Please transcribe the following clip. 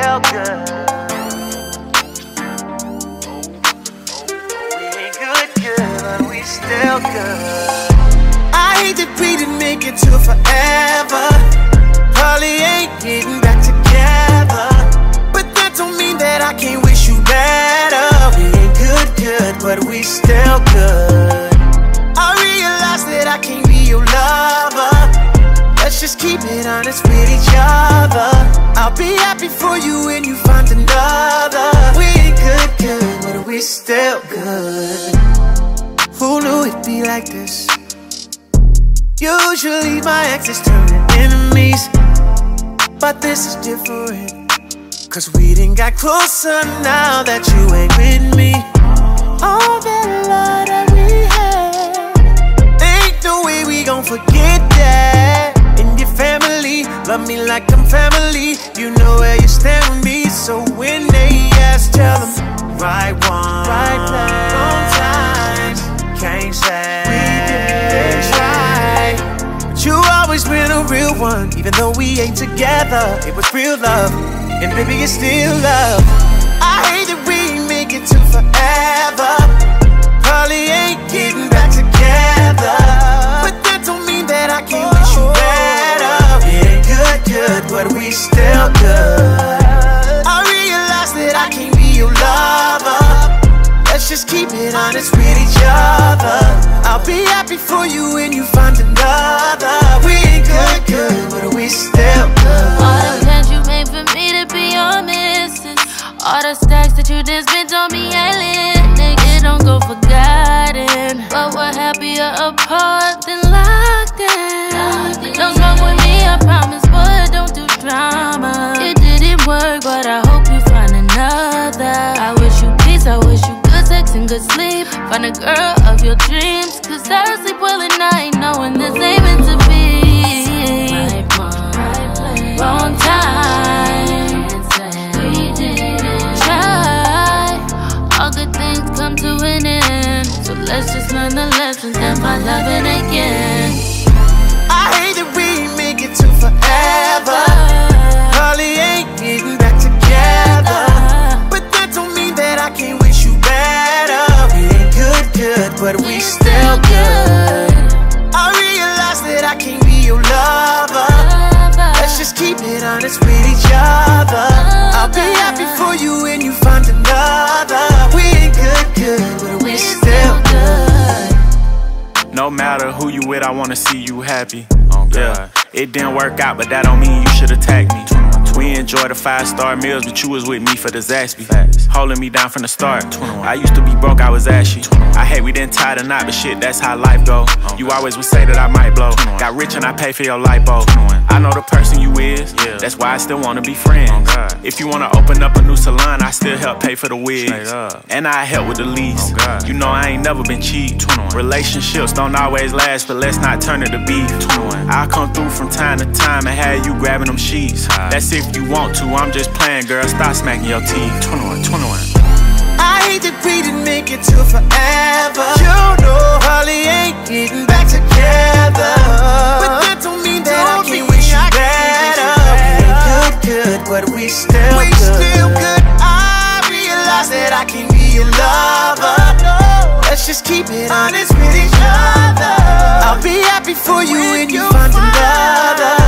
still good. We ain't good, good, but we still good. I hate that we didn't make it to forever. Probably ain't getting back together. But that don't mean that I can't wish you better. We ain't good, good, but we still good. I realize that I can't be your lover. Let's just keep it honest with each other. I'll be happy for you when you find another. We ain't good, good, but we still good. Who knew it'd be like this? Usually my exes turn to enemies, but this is different. Cause we didn't got closer now that you ain't with me. Me like I'm family. You know where you stand with me, so when they ask, tell them right one, right place, wrong time. Can't say we didn't try. But you always been a real one, even though we ain't together. It was real love, and baby, it's still love. I hate that we make it to forever. Just honest with each other. I'll be happy for you when you find another. We ain't good, good, but we still good. All the plans you made for me to be your missus. All the stacks that you just Girl of your dreams. Cause I sleep well at night, knowing this ain't meant to be. Wrong time. We didn't try. All good things come to an end. So let's just learn the lessons and find loving again. I hate that we make it to forever. Probably ain't we good. I realize that I can't be your lover. Let's just keep it honest with each other. I'll be happy for you when you find another. We ain't good, good, but we still good. No matter who you with, I wanna see you happy. Oh, yeah, it didn't work out, but that don't mean you should attack me. We enjoy the five star meals, but you was with me for the Zaxby. Holding me down from the start. I used to be broke, I was ashy. I hate we didn't tie the knot, but shit, that's how life go. You always would say that I might blow. Got rich and I pay for your lipo. I know the person you is, yeah. that's why I still wanna be friends. If you wanna open up a new salon, I still help pay for the wigs. And I help with the lease. You know I ain't never been cheap. Relationships don't always last, but let's not turn it to beef. I'll come through from time to time and have you grabbing them sheets. That's if you want to, I'm just playing, girl. Stop smacking your teeth. 21, 21. I hate that we didn't make it to forever. You know, Holly ain't getting back together. But that don't mean that I can't wish you better. We ain't good, good, but we still we good. still good. I realize that I can be your lover. Let's just keep it honest with each other. I'll be happy for you when you find another.